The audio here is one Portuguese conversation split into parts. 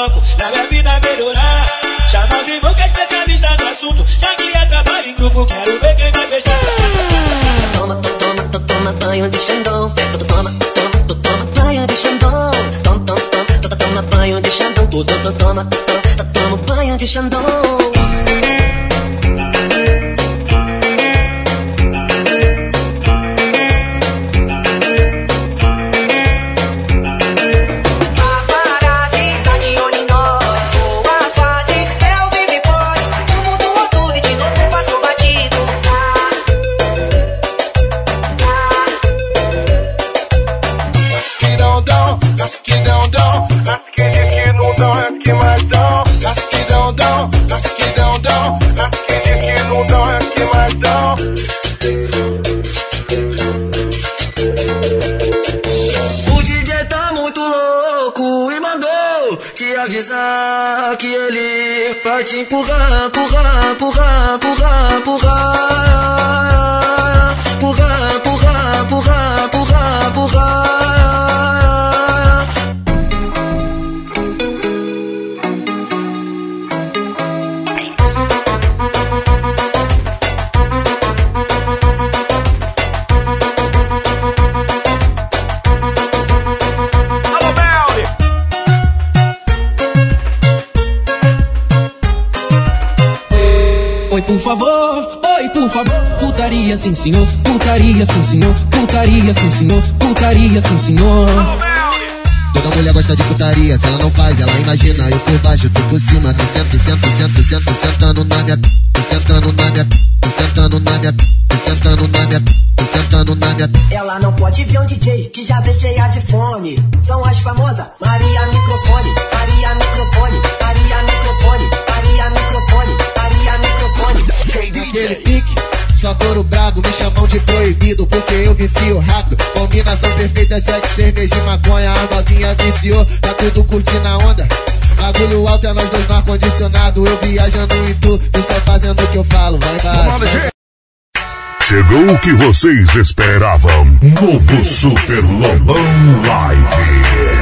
foco na minha vida melhorar. Chama que é especialista no assunto. Já que é trabalho em grupo, quero ver quem vai fechar. Toma, toma, toma, toma banho de Xandão. Toma, toma, toma banho de Xandão. Toma, toma, toma, toma banho de Xandão. Toma, toma, toma banho de Xandão. Sim, senhor. Putaria, sim, senhor. Putaria, sim, senhor. Putaria, sim, senhor. Toda mulher gosta de putaria, se ela não faz, ela imagina. Eu por baixo, tu por cima, tu senta, senta, senta, senta, sentando na minha, sentando na minha, sentando na minha, sentando na minha, sentando na minha. Ela não pode ver um DJ que já vê cheia de fome. São as famosas Maria Microfone, vicio rápido. Combinação perfeita, sete cerveja e maconha, a novinha viciou, tá tudo curtindo a onda. Bagulho alto é nós dois no ar-condicionado, eu viajando em tu, tu só fazendo o que eu falo, vai embaixo. Chegou o que vocês esperavam. Novo Super Lobão Live.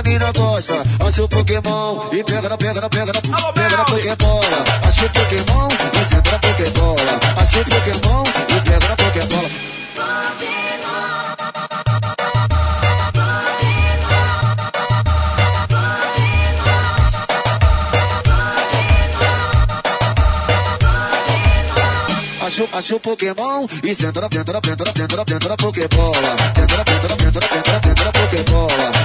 A mina gosta. Acha o Pokémon, e pega na, pega na, pega na, pega na Pokébola. Acha o Pokémon, e senta na Pokébola. Acha o Pokémon, e pega na Pokébola. Acha, acha o Pokémon e senta na, tenta na, tenta na, tenta na, tenta na Pokébola. Tenta na, tenta na, tenta na, tenta na, tenta na Pokébola.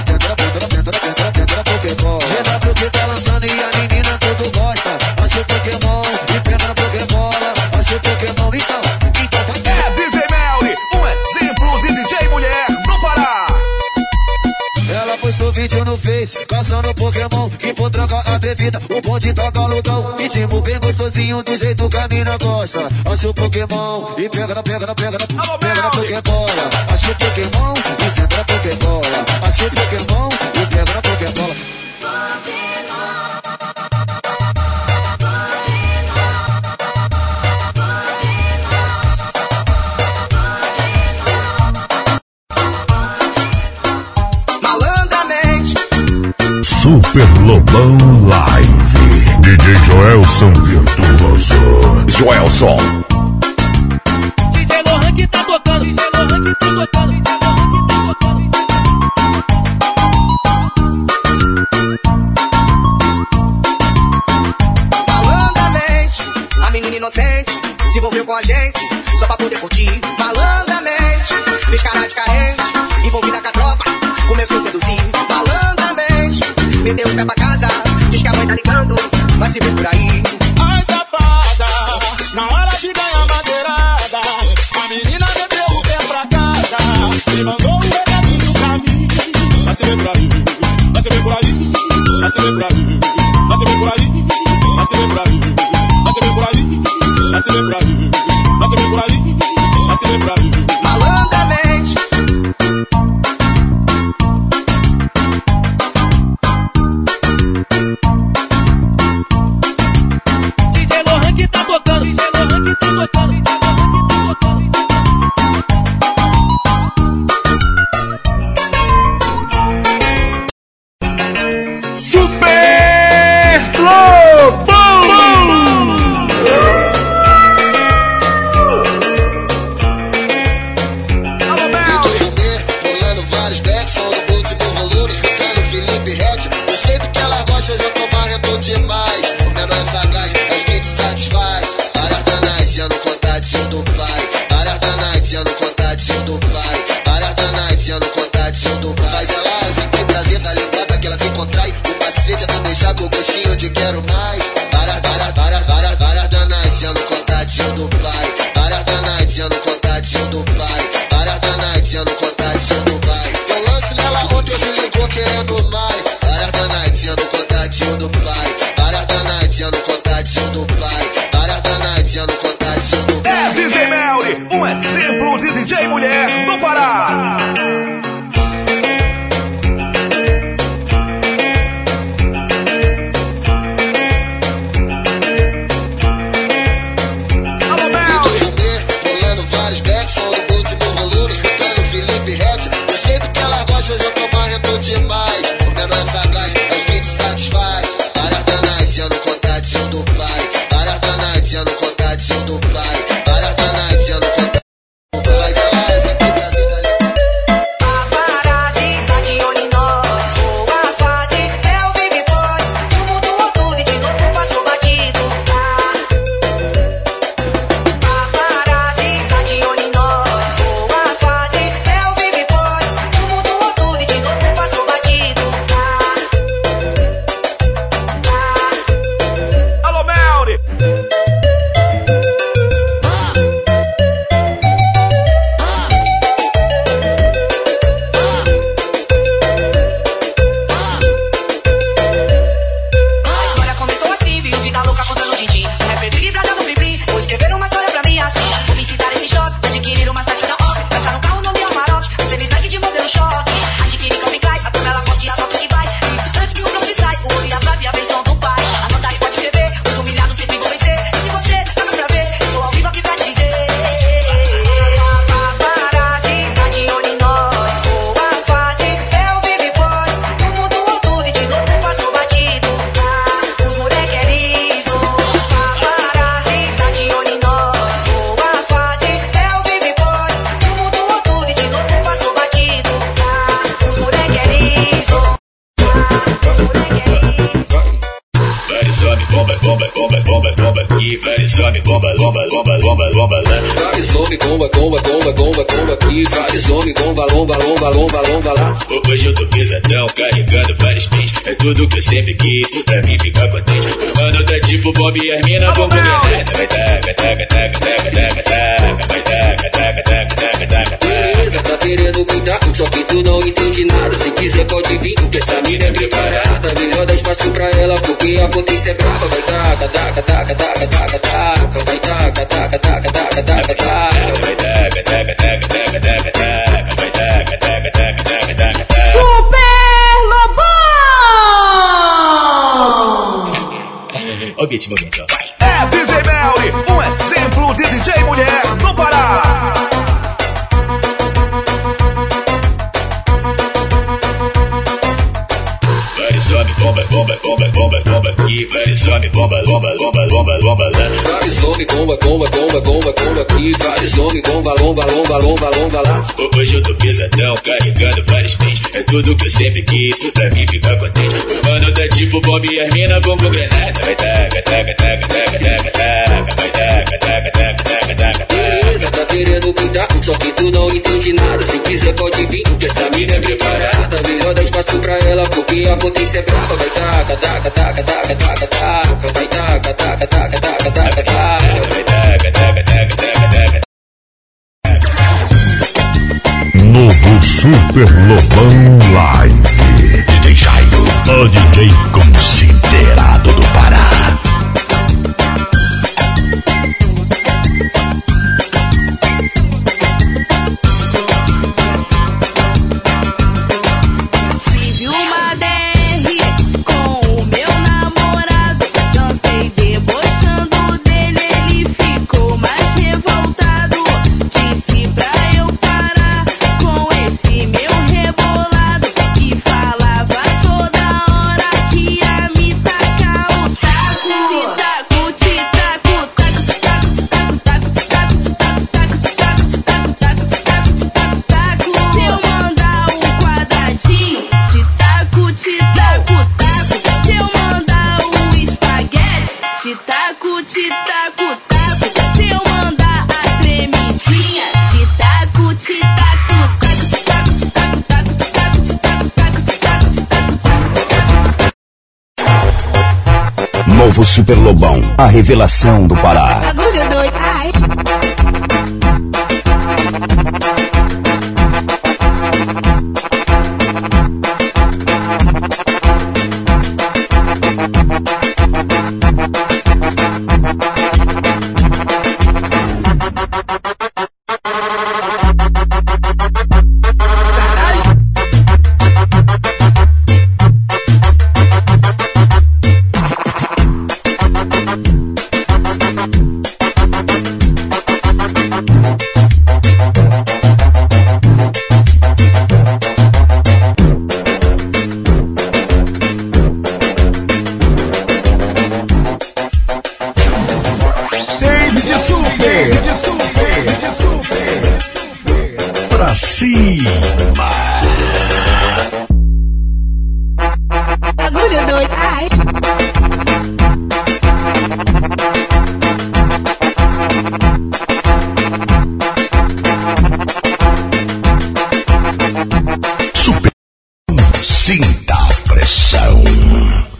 Pokémon, que por tranca atrevida, o bonde toca lutão. Ritmo bem gostosinho, do jeito que a mina gosta. Acha o Pokémon e pega na, pega na, pega na, pega na Pokébola. Acha o Pokémon e senta na Pokébola. Acha o Pokémon Super Lobão Live. DJ Joelson Virtuoso. Joelson tudo que eu sempre quis Pra mim ficar contente Mano, tá tipo Bob e as mina vão comer Vai taca, taca, taca, taca, taca, taca Vai taca, taca, taca, taca, taca Beleza, tá querendo cuidar Só que tu não entende nada Se quiser pode vir, porque essa mina é preparada Melhor dar espaço pra ela, porque a potência é brava Vai taca, taca, taca, taca, taca tudo que eu sempre quis, pra mim ficar contente. Mano, tá tipo bomba e as mina, bomba granada. Vai taca, taca, taca, taca, taca, taca. Vai taca, taca, taca, taca, taca. Beleza, tá querendo pintar, só que tu não entende nada. Se quiser pode vir, porque essa mina é preparada. Melhor dar espaço pra ela, porque a potência é brava. Vai taca, taca, taca, taca, taca, taca. Vai taca, taca, taca, taca, taca, Super Lobão Live. DJ Jairo, o DJ revelação do Pará.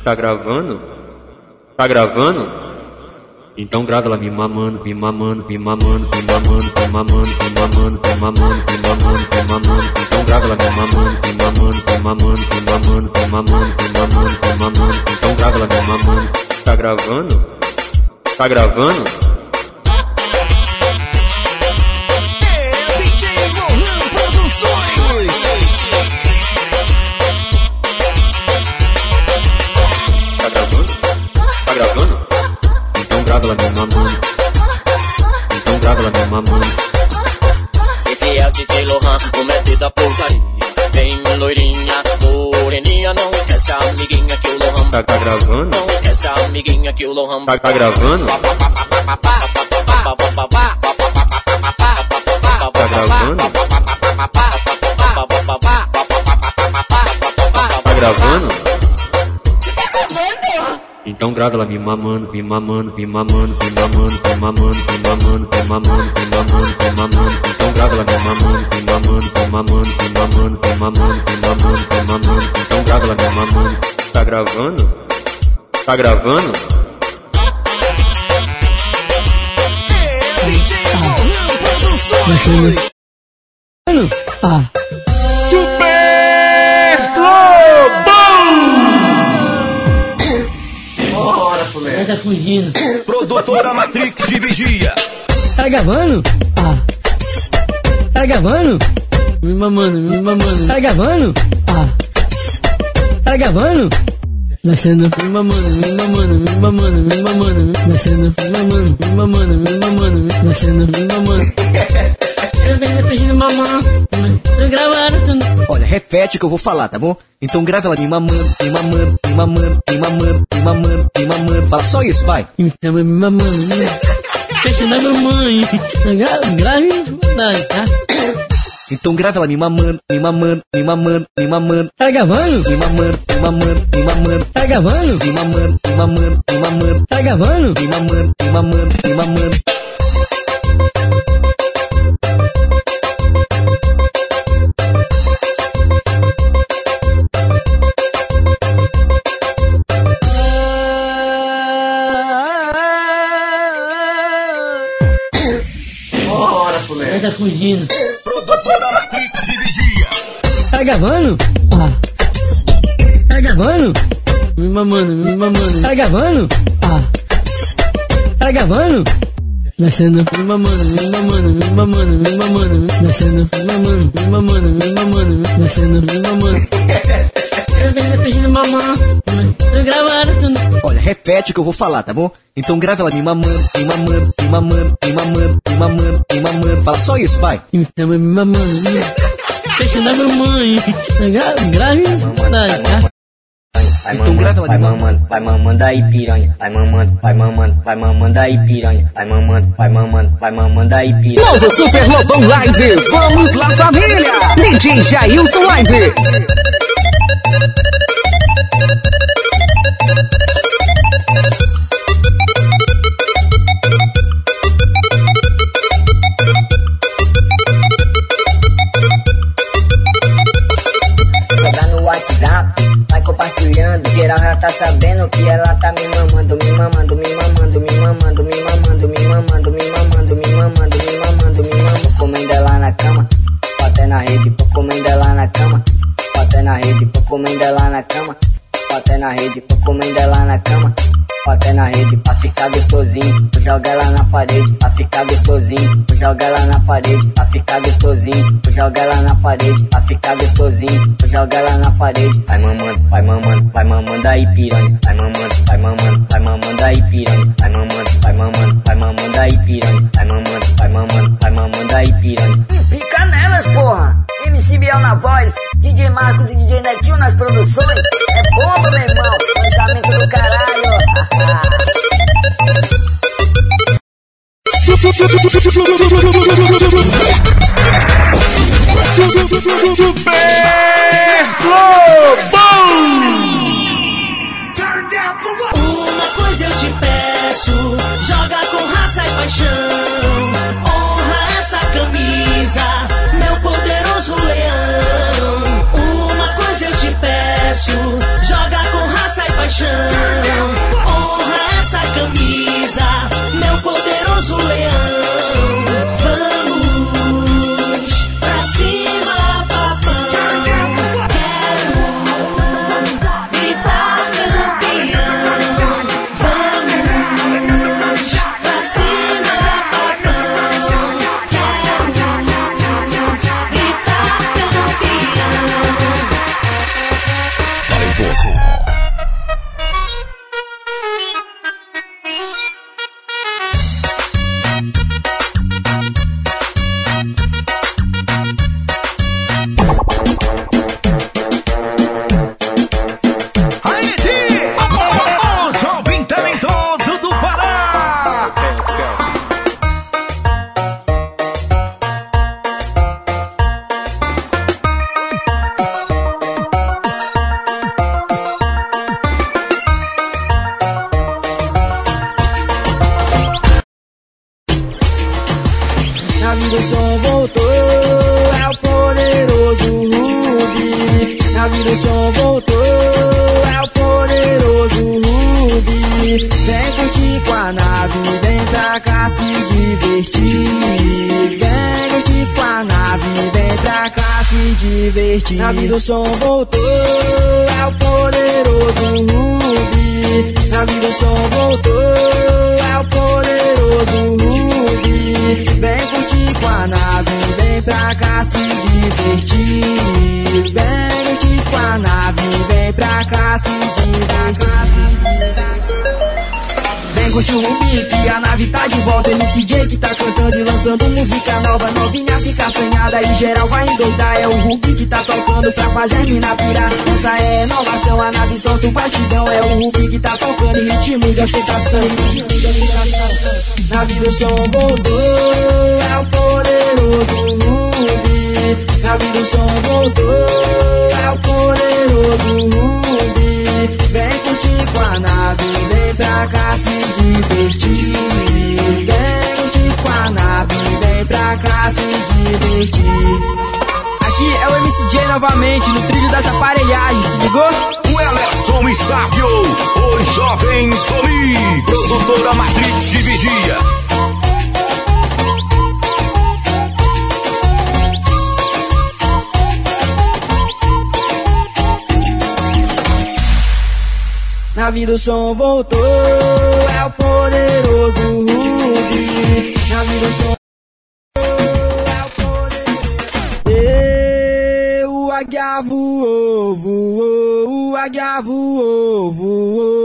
Tá gravando? Tá gravando? Então grava lá me mamando, me mamando, me mamando, me mamando, me mamando, me mamando, me mamando, me mamando, me mamando. Então grava lá me mamando, me mamando, me mamando, me mamando, me mamando, me mamando, me mamando. Então grava lá me mamando. Tá gravando? Tá gravando? Me mamando. Esse é o DJ Lohan, o mestre da porcaria. Vem loirinha, moreninha, não esquece a amiguinha que o Lohan. Tá, tá gravando? Não esquece a amiguinha que o Lohan. Tá, tá gravando? Tá gravando? Tá gravando? Então grava lá me mamando, me mamando, me mamando, me mamando, me mamando, me mamando, me mamando, me mamando, me mamando. Então grava lá me mamando, me mamando, me mamando, me mamando, me mamando, me mamando, me mamando. Então grava lá me mamando. Tá gravando? Tá gravando? Mano, ah. Tá fugindo. Produtora Matrix de Vigia. Tá gravando? Ah. Tá gravando? Me mamando, me mamando. Tá gravando? Ah. Tá gravando? Nascendo, me mamando, me mamando, me mamando, me mamando, me nascendo, me mamando, me mamando, me mamando, me nascendo, me mamando. Eu venho pedindo tudo. Olha, repete o que eu vou falar, tá bom? Então grava ela me mamando, me mamando, me mamando, me mamando, me mamando, me mamando. Fala só isso, vai. Então me mamando, né? Fecha da mamãe. Gra- Grave isso, tá? Então grava ela me mamando, me mamando, me mamando, me mamando. Tá gravando? Me mamando, me mamando, me mamando. Tá gravando? Me mamando, me mamando, me mamando. Tá gravando? Me mamando, me mamando, me mamando. Vai tá fugindo. Produtora Vigia. Tá gravando? Ah. Tá gravando? Me mamando, me mamando. Tá gravando? Ah. Tá gravando? Nascendo, me mamando, me mamando, me mamando, me mamando, nascendo, me mamando, me mamando, me mamando, nascendo, me mamando. Eu venho pedindo mamãe, eu gravaram tudo. Olha, repete o que eu vou falar, tá bom? Então grava ela me mamando, me mamando, me mamando, me mamando, me mamando, me mamando. Fala só isso, vai. Então me mamando? Fecha da mamãe. Gra- Grave, verdade, tá? Vai Então grava ela mamando, vai me mamando. mamando, vai mamando aí piranha. Vai mamando, vai mamando, vai mamando aí piranha. Vai mamando, vai mamando, vai mamando aí piranha. Novo Super Lobão Live. Vamos lá, família. DJ Jailson Live. Comendo ela na cama, bota na rede, pô, comendo ela na cama. Bota na rede, pô, comendo ela na cama. Bota na rede, pra ficar gostosinho. Joga ela na parede pra ficar gostosinho. Joga ela na parede pra ficar gostosinho. Joga ela na parede pra ficar gostosinho. Joga ela na parede. Vai mamando, vai mamando, vai mamando aí piranha. Vai mamando, vai mamando, vai mamando aí piranha. Vai mamando, vai mamando, vai mamando aí piranha. Vai mamando, vai mamando, vai mamando aí piranha. Fica nelas, porra! MC Biel na voz, DJ Marcos e DJ Netinho nas produções. É bomba, meu irmão! Lançamento do caralho! Uma vida som voltou, é o poderoso Rubi. Vem curtir com a nave, vem pra cá se divertir. Vem curtir com a nave, vem pra cá se divertir. Curte o Rubi, que a nave tá de volta. MCJ que tá cantando e lançando música nova. Novinha fica assanhada e geral vai endoidar. É o Rubi que tá tocando pra fazer mina pirar. Essa é inovação, a nave solta o batidão. É o Rubi que tá tocando em ritmo de ostentação. Ostentação. Nave do som voltou, é o poderoso Rubi. Nave do som voltou, é o poderoso Rubi. Nave, vem pra cá se divertir. A nave, vem pra cá se divertir. Aqui é o MCJ novamente, no trilho das aparelhagens, se ligou? O Elerson e Sávio, os jovens Foli, produtora Matrix de Vigia. Nave do som voltou, é o poderoso Rubi. Som é o poderoso. E o águia voou, voou, o águia voou, voou,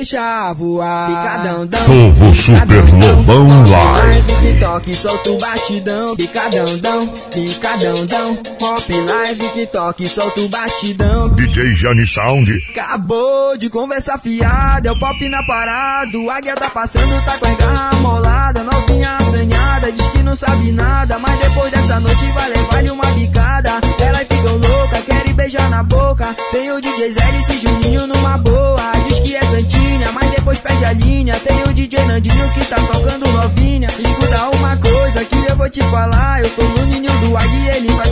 deixa voar. Picadão, dão, Povo Super Lobão Live. Live que toque, solta o batidão, picadão, dão, picadão, dão. Hop live que toque, solta o batidão. DJ Jani Sound. Acabou de conversa fiada, é o pop na parada. O águia tá passando, tá com a garra molada. Novinha assanhada, diz que não sabe nada. Mas depois dessa noite vai levar-lhe uma bicada. Elas ficam loucas, querem beijar na boca. Tem o DJ Zé e Juninho numa boa. Diz que é Mas depois perde a linha. Tem o DJ Nandinho que tá tocando novinha. Escuta uma coisa que eu vou te falar. Eu tô no ninho do águia e ele vai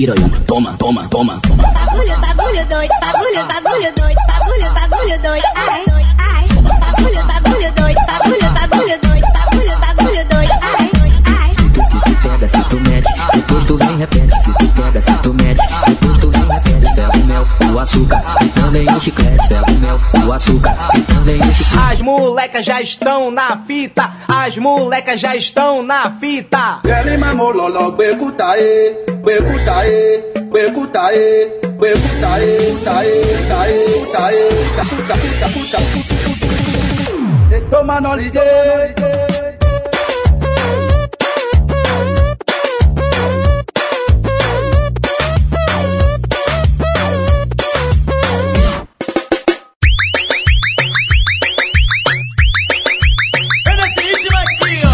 piranha, toma, toma, toma, toma. Bagulho, bagulho doido, bagulho, bagulho doido, bagulho, bagulho doido, ai, ai. Bagulho, bagulho doido, bagulho, bagulho doido, bagulho, bagulho doido, ai, ai. Tu te pega se tu mete, depois tu vem repete. Tu te pega se tu mete, depois tu vem repete. Pega o mel, o açúcar e também o chiclete. Pega o mel, o açúcar e também o chiclete. As molecas já estão na fita, as molecas já estão na fita. Kẹ́lí máa mú lọ́lọ́ kúta é, kúta é, kúta é, kúta kúta kúta kúta. Ètò máa nọ lìjẹ́.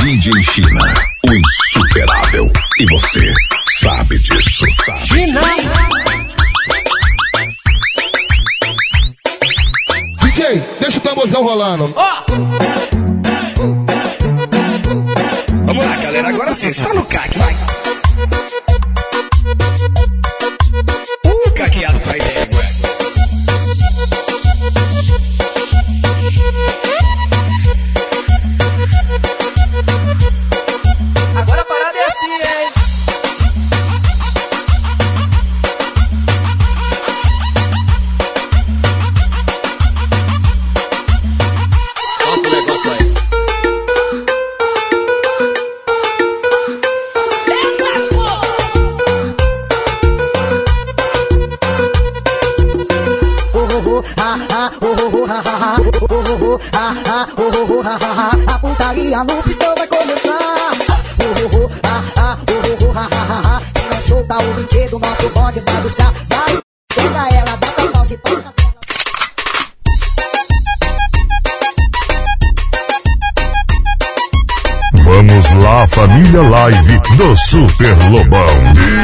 DJ China, o insuperável. E você deixa o tamborzão Super Lobão.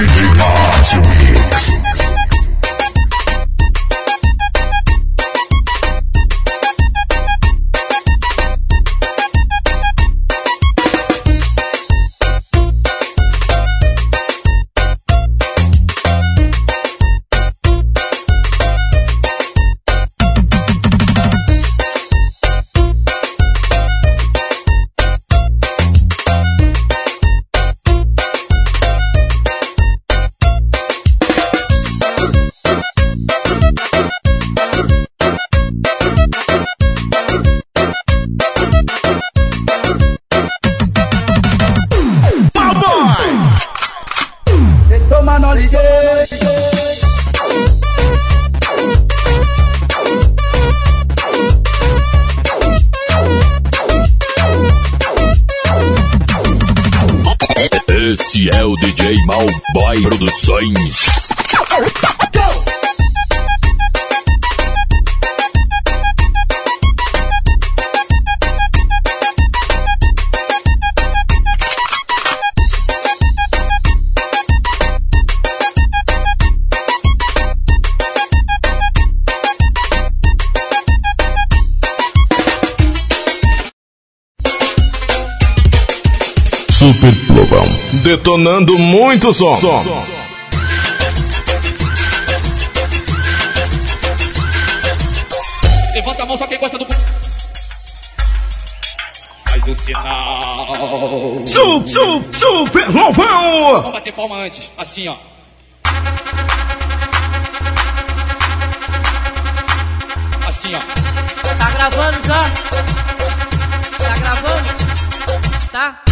Super Globão. Detonando muito som. Levanta a mão só quem gosta do. Faz um sinal. Su, su, super Globão. Vamos bater palma antes, assim ó. Assim ó. Tá gravando já? Tá gravando? Tá?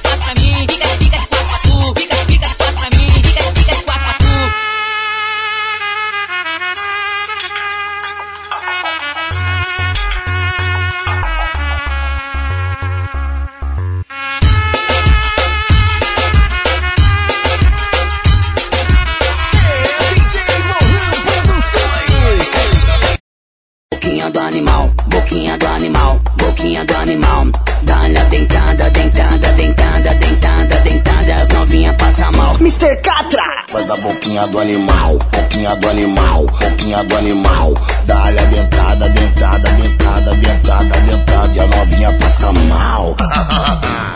novinhas passam mal. Mr. Catra! Faz a boquinha do animal, boquinha do animal, boquinha do animal. Dá-lhe a dentada, dentada, dentada, dentada, dentada. E a novinha passa mal.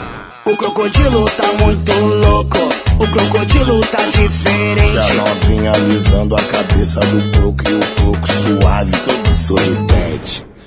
O crocodilo tá muito louco, o crocodilo tá E a diferente. novinha alisando a cabeça do croco e o croco suave, todo sorridente.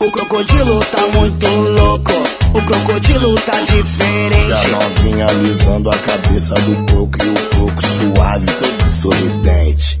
O crocodilo tá muito louco, o crocodilo tá diferente. novinha alisando a cabeça do croco e o croco suave, todo sorridente.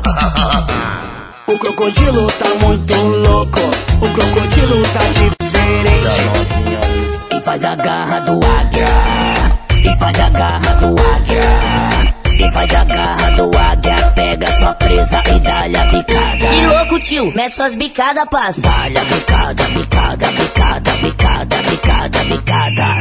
O crocodilo tá muito louco, o crocodilo tá diferente. E faz a garra do águia, e faz a garra do águia. E faz a garra do águia, pega sua presa e dá-lhe a bicada. Que louco, tio. Mete suas bicadas, passa. Dá-lhe a bicada, bicada, bicada, bicada, bicada, bicada.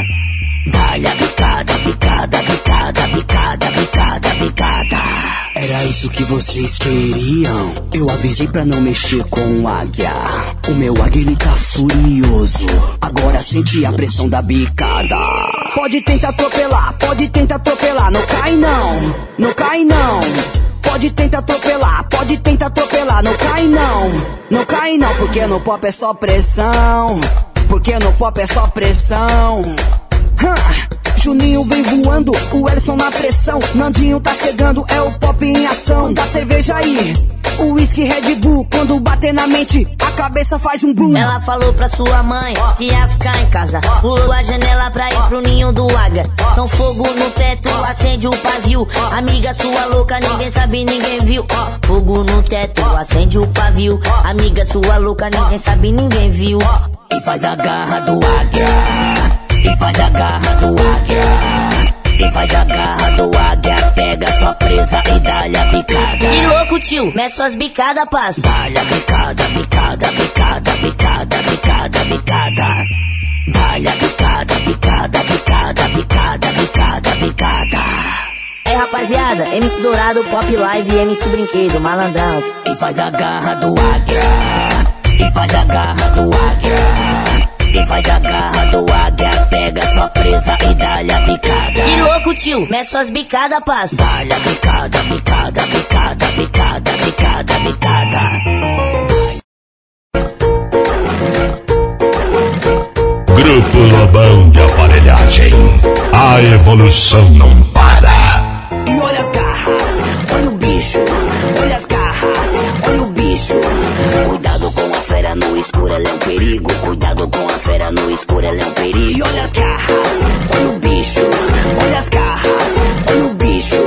Dá-lhe a bicada, bicada, bicada, bicada, bicada, bicada. Era isso que vocês queriam. Eu avisei pra não mexer com o águia. O meu águia ele tá furioso. Agora sente a pressão da bicada. Pode tentar atropelar, pode tentar atropelar. Não cai não, não cai não. Pode tentar atropelar, pode tentar atropelar. Não cai não, não cai não, porque no pop é só pressão. porque no pop é só pressão. Hã. Juninho vem voando, o Ellison na pressão. Nandinho tá chegando, é o pop em ação. Da cerveja aí, o whisky Red Bull. Quando bater na mente, a cabeça faz um boom. Ela falou pra sua mãe que ia ficar em casa. Pulou a janela pra ir pro ninho do águia. Então fogo no teto, acende o pavio. Amiga sua louca, ninguém sabe, ninguém viu. Fogo no teto, acende o pavio. Amiga sua louca, ninguém sabe, ninguém viu. E faz a garra do águia. E faz a garra do águia. E faz a garra do águia. Pega sua presa e dá-lhe a bicada. Que louco, tio. Mete suas bicadas, passa. Dá-lhe a bicada, bicada, bicada, bicada, bicada, bicada. Dá-lhe a bicada, bicada, bicada, bicada, bicada, bicada. É rapaziada, MC Dourado, Pop Live e MC Brinquedo, malandrão. E faz a garra do águia. E faz a garra do águia. E faz a garra do águia, pega sua presa e dá-lhe a bicada. Que louco, tio, mete suas bicadas, passa. Dá-lhe a bicada, bicada, bicada, bicada, bicada, bicada. Grupo Lobão de Aparelhagem. A evolução não para. E olha as garras, olha o bicho, fera no escuro, ela é um perigo. Cuidado com a fera no escuro, ela é um perigo. E olha as garras, olha o bicho, olha as garras, olha o bicho.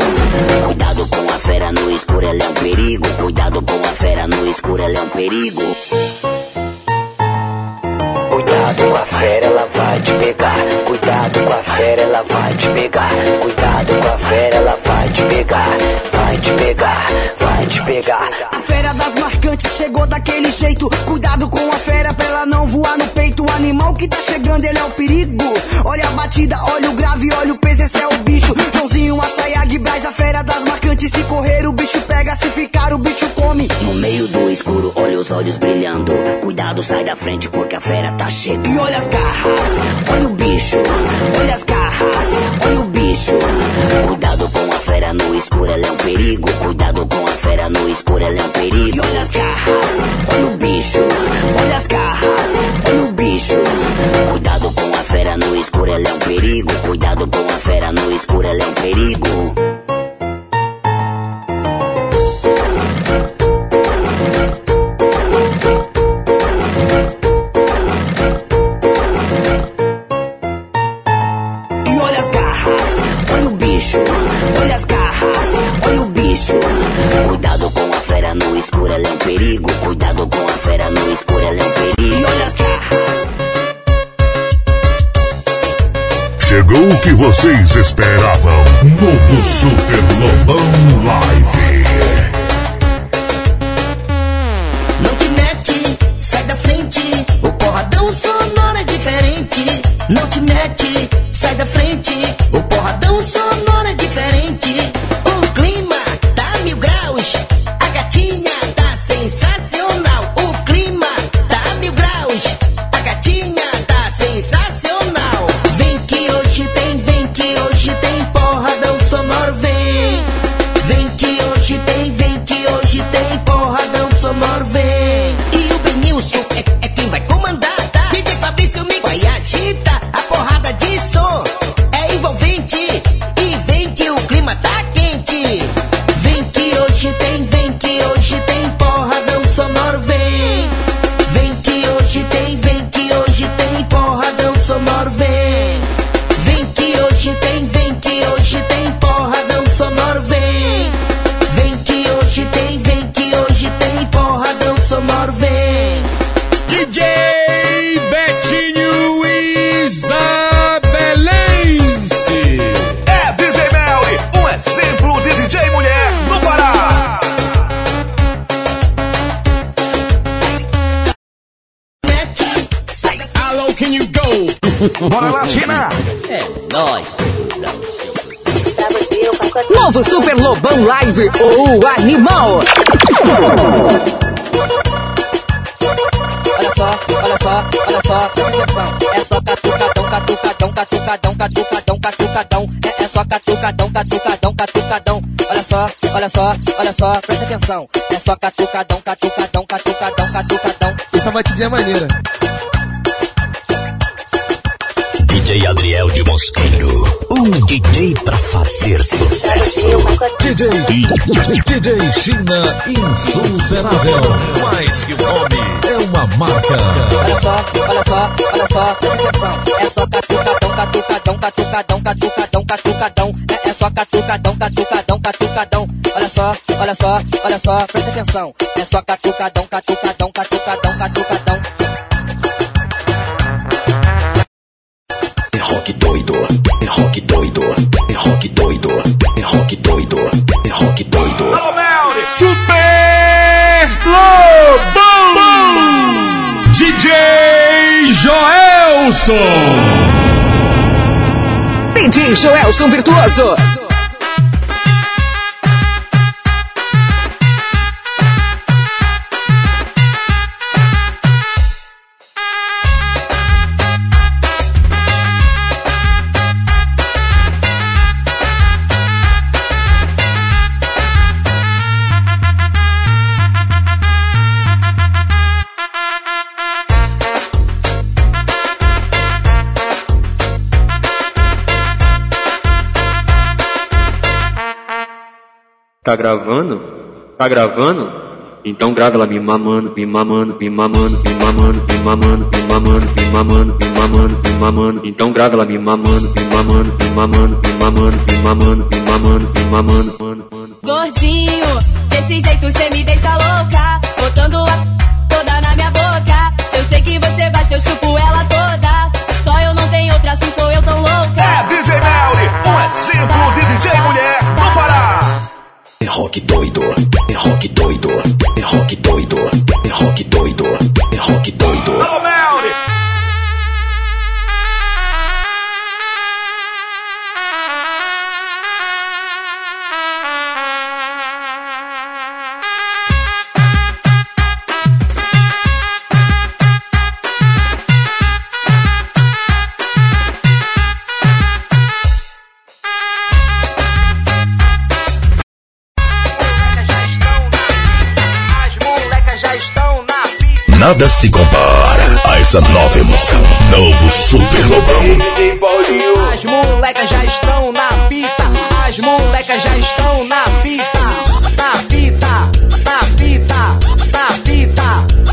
Cuidado com a fera no escuro, ela é um perigo. Cuidado com a fera no escuro, ela é um perigo. Cuidado com a fera, ela vai te pegar. Cuidado com a fera, ela vai te pegar. Cuidado com a fera, ela vai te pegar. Vai te pegar, te pegar. A fera das marcantes chegou daquele jeito. Cuidado com a fera pra ela não voar no peito. O animal que tá chegando, ele é o perigo. Olha a batida, olha o grave, olha o peso, esse é o bicho. Joãozinho, a saia de Braz, a fera das marcantes. Se correr, o bicho pega, se ficar, o bicho come. No meio do escuro, olha os olhos brilhando. Cuidado, sai da frente porque a fera tá chegando. E olha as garras, olha o bicho, olha as garras, olha o bicho. Cuidado com a fera no escuro, ela é um perigo. Cuidado com a fera no escuro, ela é um perigo. E olha as garras, olha o bicho, olha as garras, olha o bicho. Cuidado com a fera no escuro, ela é um perigo. Cuidado com a fera no escuro, ela é um perigo. O que vocês esperavam. Novo Super Lobão Live. Bora lá, China. É nóis. Novo Super Lobão Live, o animal. Olha só, olha só, olha só, presta atenção. É só catucadão, catucadão, catucadão, catucadão, catucadão. É, é só catucadão, catucadão, catucadão. Olha só, olha só, olha só, presta atenção. É só catucadão, catucadão, catucadão, catucadão. Essa batidinha é maneira. DJ Adriel de Mosqueiro. Um DJ pra fazer sucesso. DJ, DJ China Insuperável. Mais que um nome, é uma marca. Olha só, olha só, olha só, presta atenção. É só catucadão, catucadão, catucadão, catucadão, catucadão. É, é só catucadão, catucadão, catucadão. Olha só, olha só, olha só, presta atenção. É só catucadão, catucadão, catucadão, catucadão. Rock doido, é rock doido, é rock doido, é rock doido. Super Globão! DJ Joelson! DJ Joelson Virtuoso. Tá gravando? Tá gravando? Então grava ela me mamando, me mamando, me mamando, me mamando, me mamando, me mamando, me mamando, me mamando, me mamando. Então grava ela me mamando, me mamando, me mamando, me mamando, me mamando, me mamando, me mamando. Gordinho, desse jeito cê me deixa louca. Botando a toda na minha boca. Eu sei que você gosta, eu chupo ela toda. É rock doido, é rock doido, é rock doido, é rock doido, é rock doido. Nada se compara a essa nova emoção. Novo Super Lobão. As molecas já estão na fita. As molecas já estão na fita. Na fita, na fita, na fita,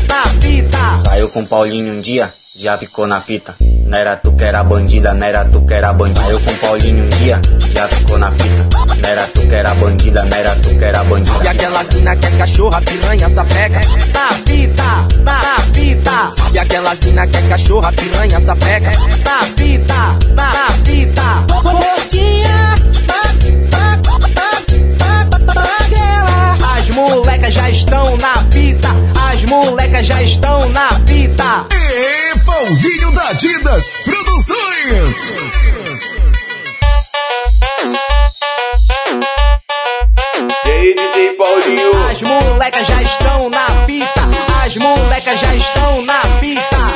na fita. Saiu com Paulinho um dia, já ficou na fita. Não era tu que era bandida, não era tu que era bandida. Saiu com Paulinho um dia, já ficou na fita. Não era tu que era bandida, não era tu que era bandida. E aquela mina que é cachorra, piranha, sapeca. Na fita, na, na fita. E aquela mina que é cachorra, piranha, sapeca. Na fita, na, na fita. Gordinha, As molecas já estão na fita. As molecas já estão na fita. E Paulinho da Adidas Produções. DJ Paulinho. As molecas já estão na fita. As molecas já estão na fita.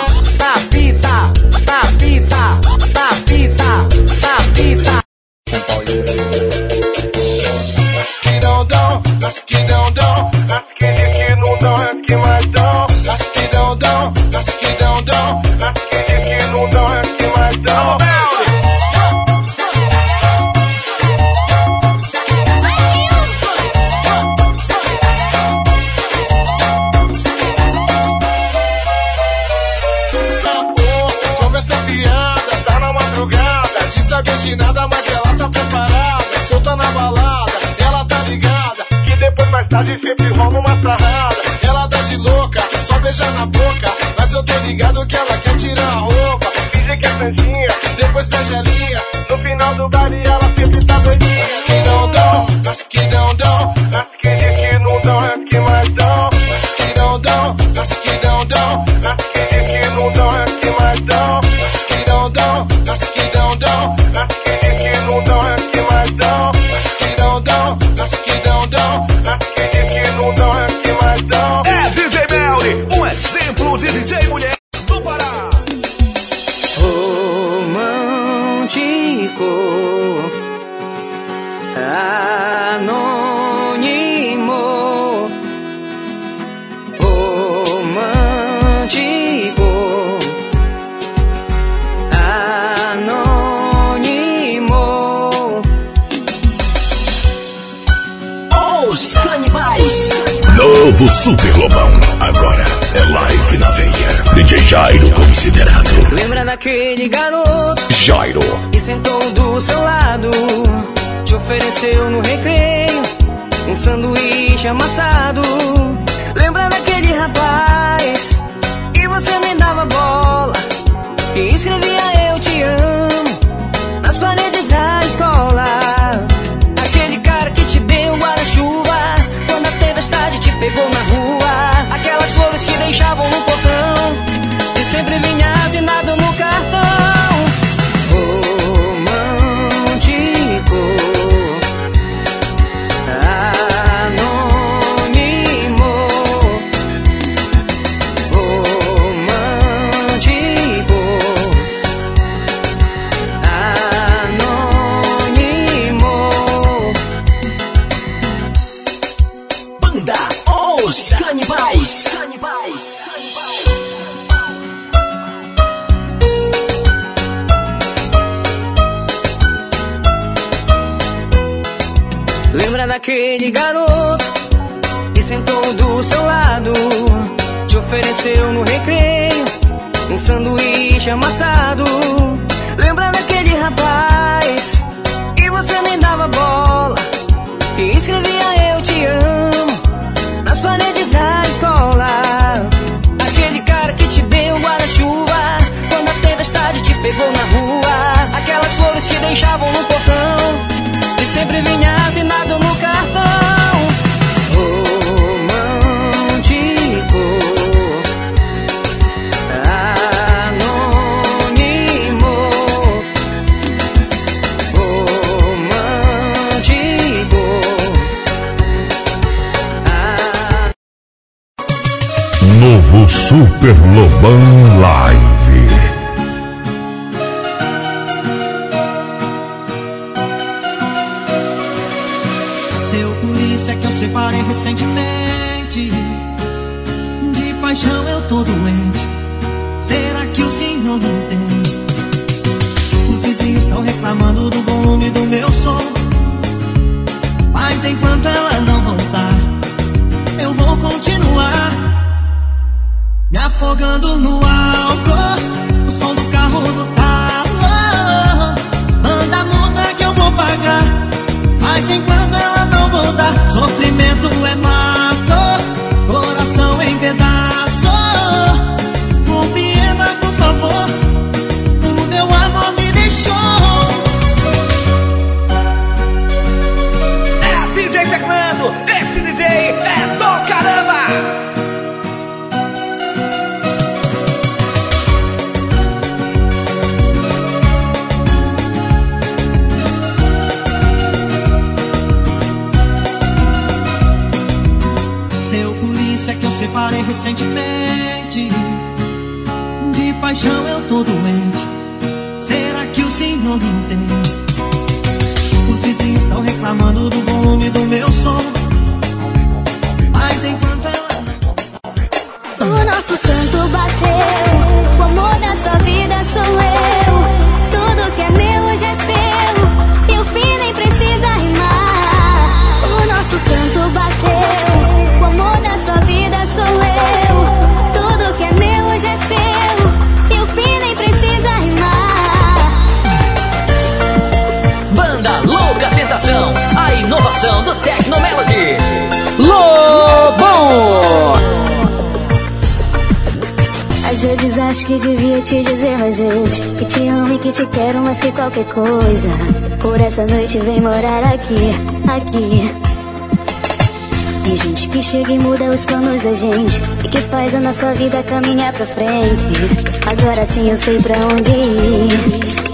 qualquer coisa. Por essa noite vem morar aqui, aqui. Tem gente que chega e muda os planos da gente e que faz a nossa vida caminhar pra frente. Agora sim eu sei pra onde ir.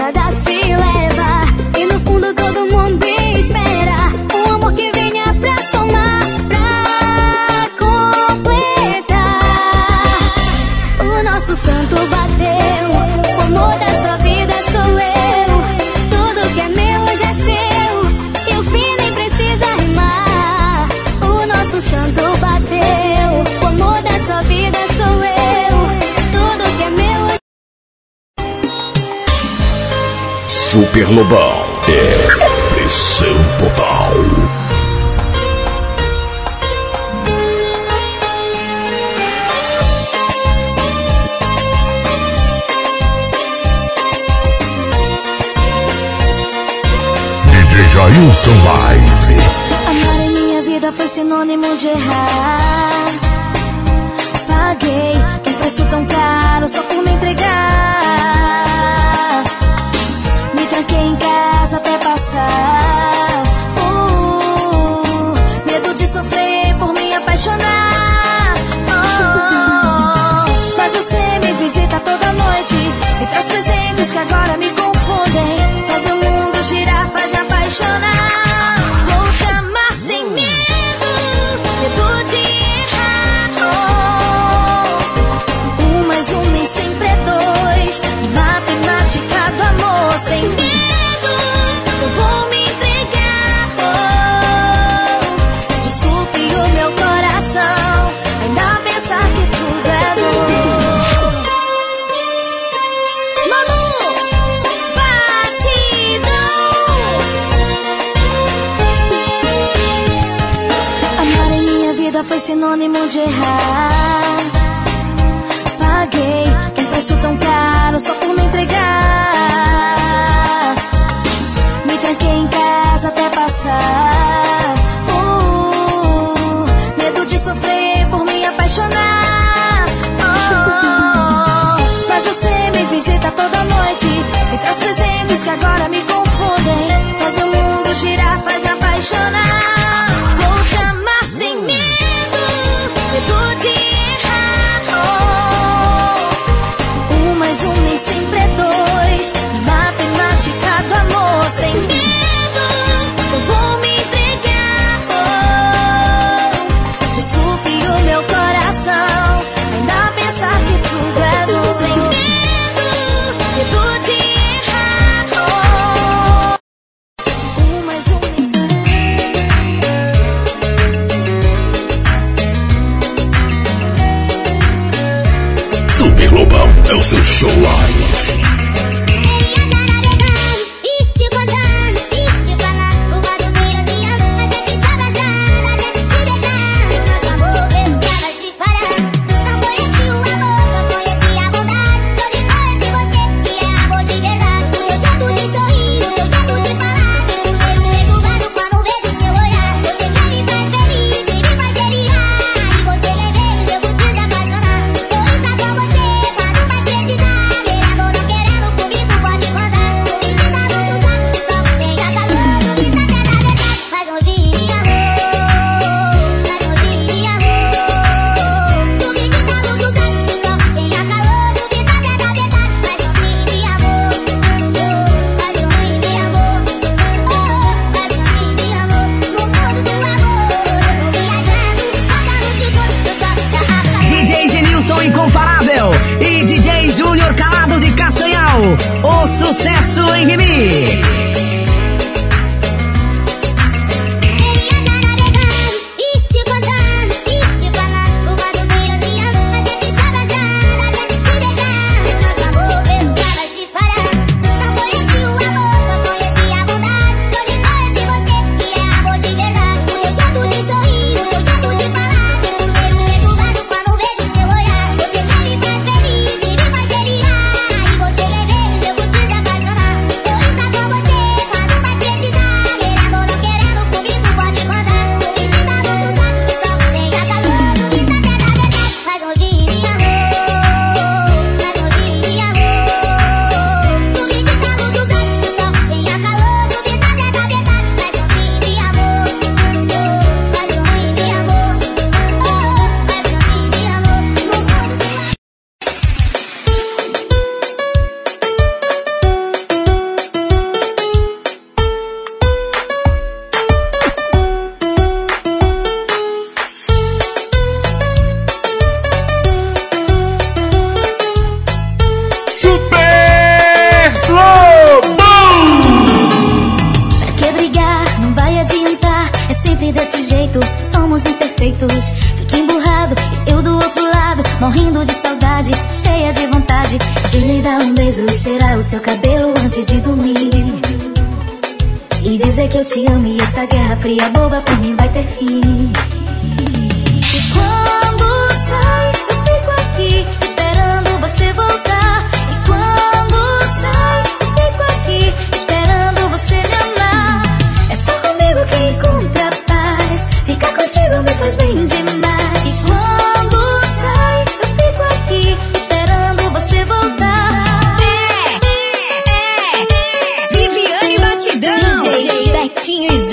nada se leva. E no fundo todo mundo Super Lobão. É pressão total. DJ Jailson Live. Amar em minha vida foi sinônimo de errar. Paguei um preço tão caro coração, ainda pensar que tudo é bom. Manu, batidão. Amar em minha vida foi sinônimo de errar. Paguei um preço tão caro só por me entregar. Me tranquei em casa até passar. O sucesso em remix.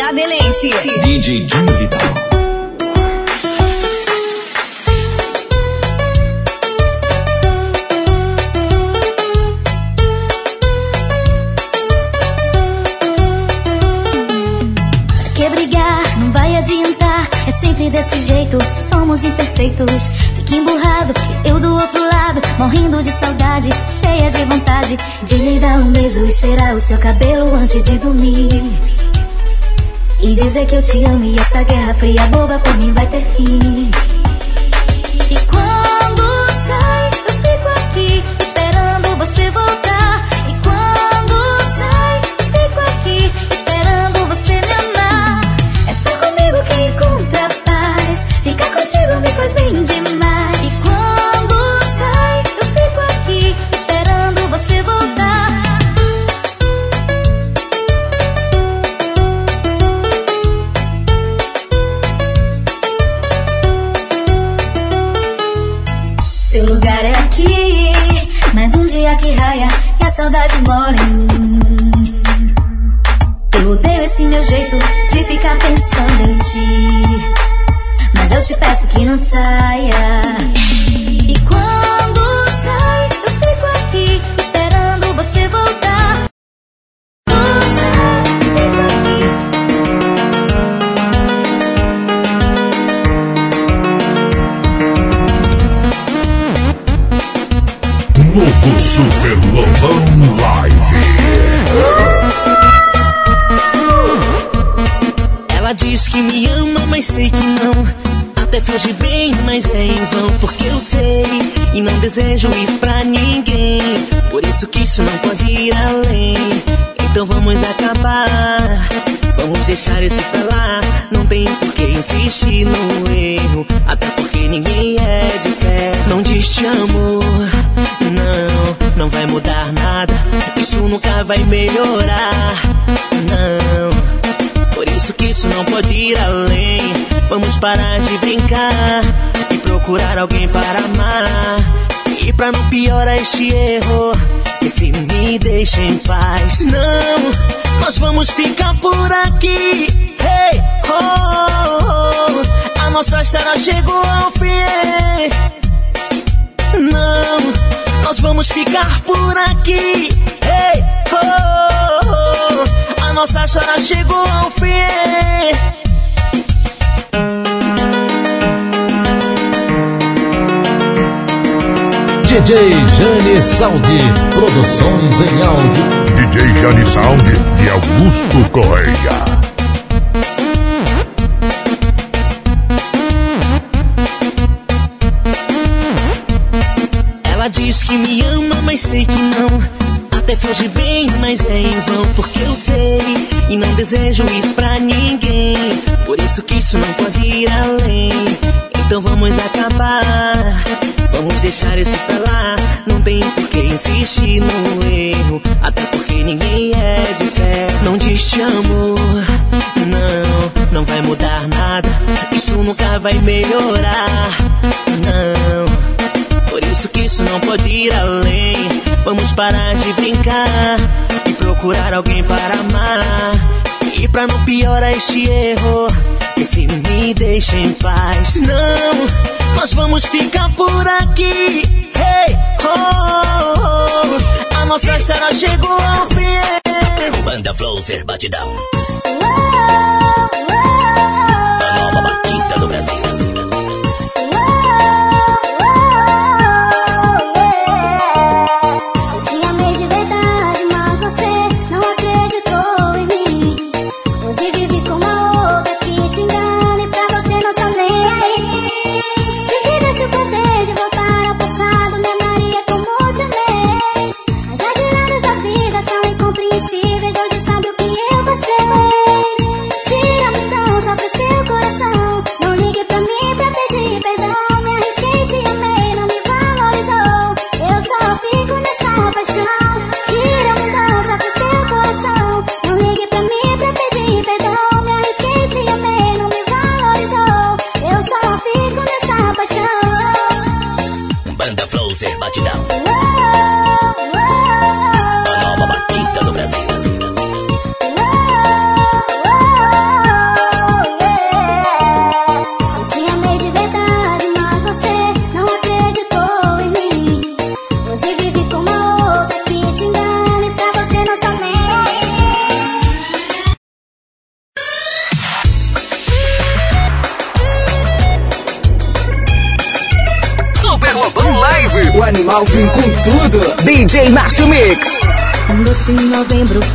Isabelense. DJ Júnior Vital. Pra que brigar? Não vai adiantar. É sempre desse jeito, somos imperfeitos. Fica emburrado, e eu do outro lado, morrendo de saudade, cheia de vontade de lhe dar um beijo e cheirar o seu cabelo antes de dormir. E dizer que eu te amo e essa guerra fria boba por mim vai ter fim. E quando sai, eu fico aqui esperando você voltar. E quando sai, eu fico aqui esperando você me amar. É só comigo que encontra paz. Ficar contigo me faz bem demais. Saudade mora em mim. Eu odeio esse meu jeito de ficar pensando em ti. Mas eu te peço que não saia. Isso que isso não pode ir além. Então vamos acabar. Vamos deixar isso pra lá. Não tem por que insistir no erro. Até porque ninguém é de fé. Não diz te amo. Não, não vai mudar nada. Isso nunca vai melhorar. Não. Por isso que isso não pode ir além. Vamos parar de brincar e procurar alguém para amar. E pra não piorar este erro, esse me deixa em paz. Não, nós vamos ficar por aqui. Hey, oh, oh, a nossa história chegou ao fim. Não, nós vamos ficar por aqui. Hey, oh, oh. a nossa história chegou ao fim. DJ Jane Saldi, produções em áudio. DJ Jani Sound de Augusto Correia. Ela diz que me ama, mas sei que não. Até finge bem, mas é em vão, porque eu sei. E não desejo isso pra ninguém. Por isso que isso não pode ir além. Então vamos acabar. Vamos deixar isso pra lá. Não tem por que insistir no erro. Até porque ninguém é de fé. Não diz te amo. Não, não vai mudar nada. Isso nunca vai melhorar. Não. Por isso que isso não pode ir além. Vamos parar de brincar e procurar alguém para amar. E pra não piorar este erro, esse me deixa em paz. Não, nós vamos ficar por aqui. Hey, oh, oh, oh. a nossa história chegou ao fim. Banda Flowser Batidão. A nova batida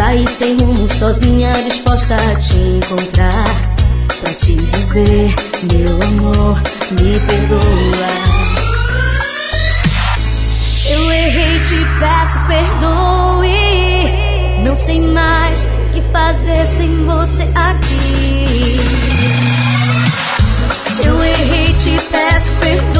Sair sem rumo, sozinha, disposta a te encontrar. Pra te dizer, meu amor, me perdoa. Se eu errei, te peço perdoe. Não sei mais o que fazer sem você aqui. Se eu errei, te peço perdoe.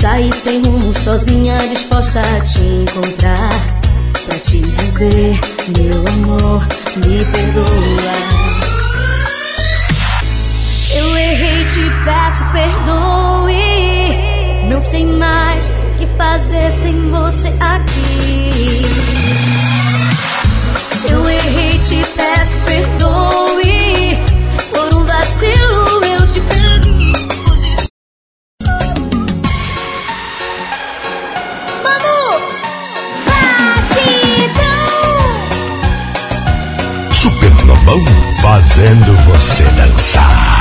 Sair sem rumo, sozinha, disposta a te encontrar. Pra te dizer, meu amor, me perdoa. Se eu errei, te peço perdoe. Não sei mais o que fazer sem você aqui. Se eu errei, te peço perdoe. Por um vacilo eu fazendo você dançar.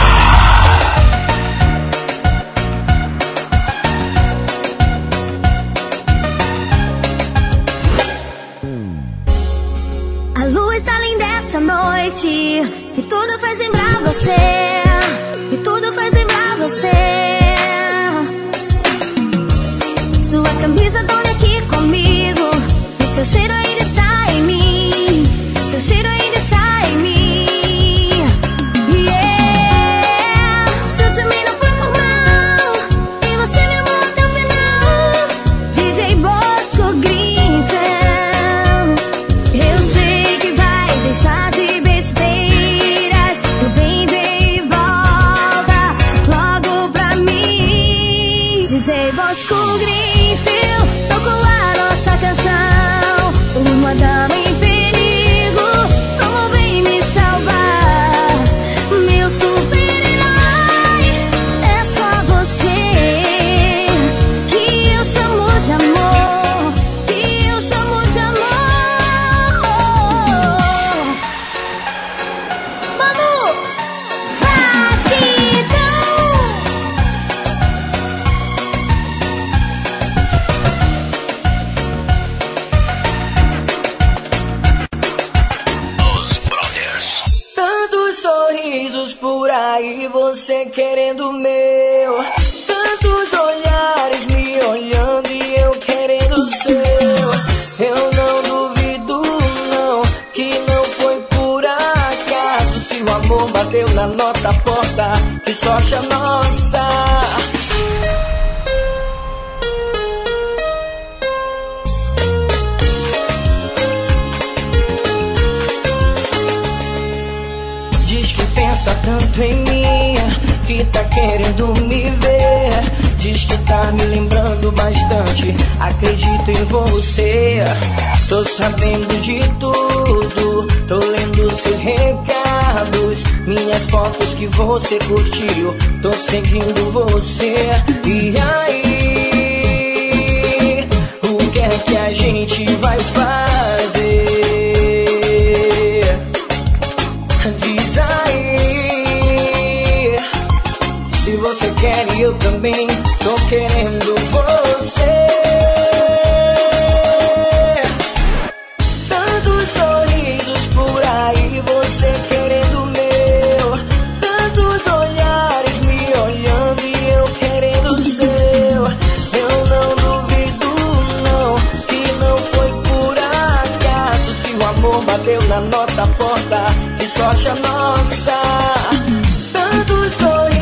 Nossa porta, que sorte a nossa. Tantos sorrisos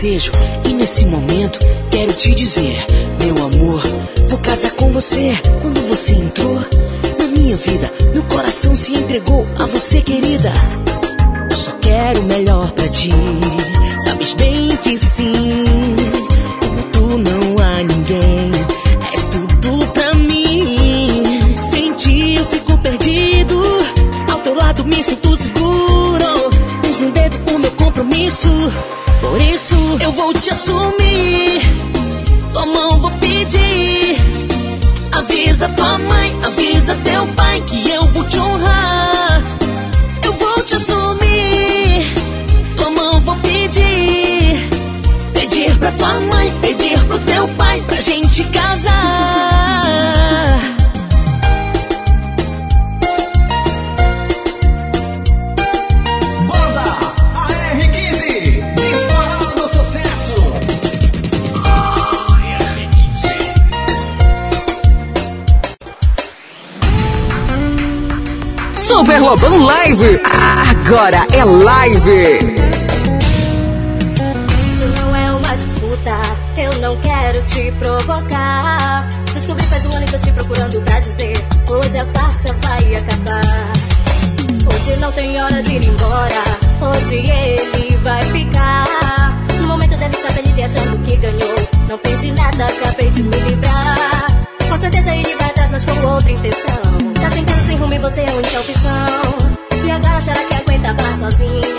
desejo. Super Lobão Live. Agora é live. Isso não é uma disputa, eu não quero te provocar. Descobri faz um ano que eu te procurando pra dizer: Hoje a farsa vai acabar. Hoje não tem hora de ir embora, hoje ele vai ficar. No momento deve estar feliz e achando que ganhou. Não pense nada, acabei de me livrar. Com certeza ele vai atrás, mas com outra intenção. Tá sentando sem rumo e você é a única opção. E agora será que aguenta bar sozinha?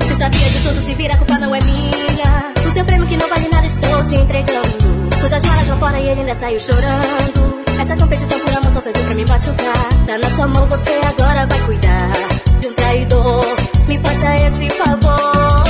Você sabia de tudo, se vira, a culpa não é minha. O seu prêmio que não vale nada, estou te entregando. Coisas malas lá fora e ele ainda saiu chorando. Essa competição por amor só serviu pra me machucar. Tá na sua mão, você agora vai cuidar de um traidor. Me faça esse favor.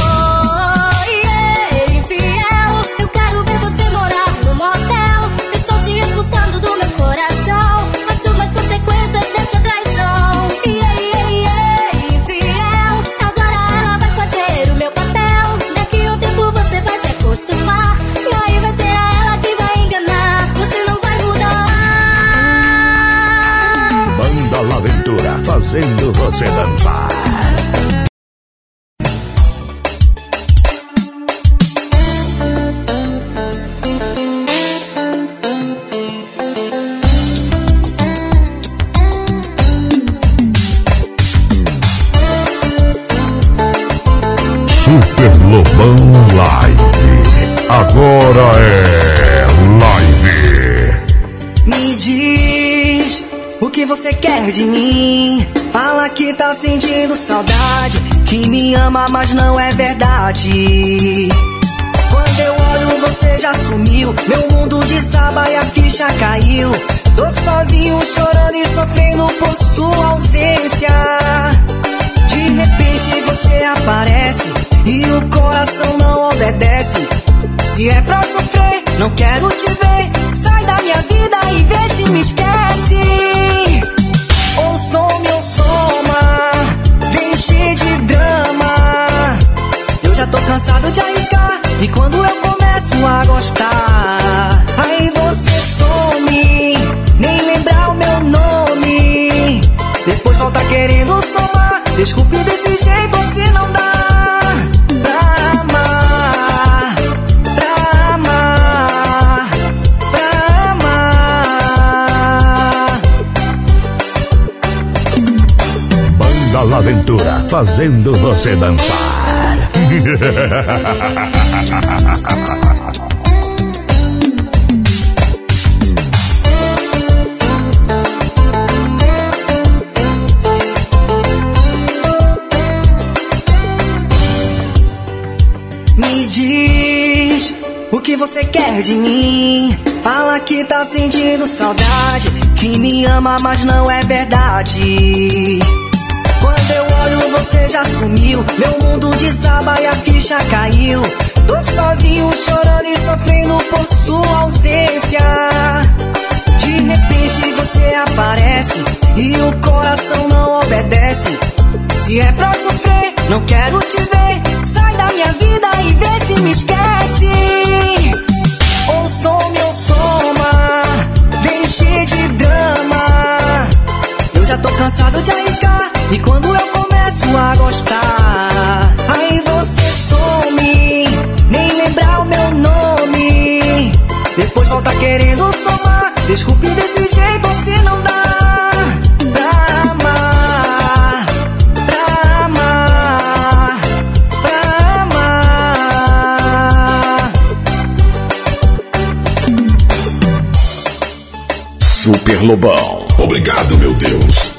Expulsando do meu coração. Assuma as consequências dessa traição. Yeah, yeah, yeah, infiel, agora ela vai fazer o meu papel. Daqui a um tempo você vai se acostumar. E aí vai ser ela que vai enganar. Você não vai mudar. Banda Aventura, fazendo você dançar. Agora é live. Me diz o que você quer de mim. Fala que tá sentindo saudade, que me ama, mas não é verdade. Quando eu olho, você já sumiu. Meu mundo desaba e a ficha caiu. Tô sozinho, chorando e sofrendo por sua ausência. De repente você aparece e o coração não obedece. Se é pra sofrer, não quero te ver. Fazendo você dançar. Me diz o que você quer de mim. Fala que tá sentindo saudade, que me ama, mas não é verdade. Você já sumiu. Meu mundo desaba e a ficha caiu. Tô sozinho, chorando e sofrendo por sua ausência. De repente você aparece e o coração não obedece. Se é pra sofrer, não quero te ver. Sai da minha vida e vê se me esquece. Ou some ou soma, deixe de drama. Eu já tô cansado de arriscar. E quando eu começo a gostar, aí você some, nem lembrar o meu nome. Depois volta querendo somar. Desculpe desse jeito, assim não dá. Pra amar, pra amar, pra amar. Super Lobão. Obrigado, meu Deus.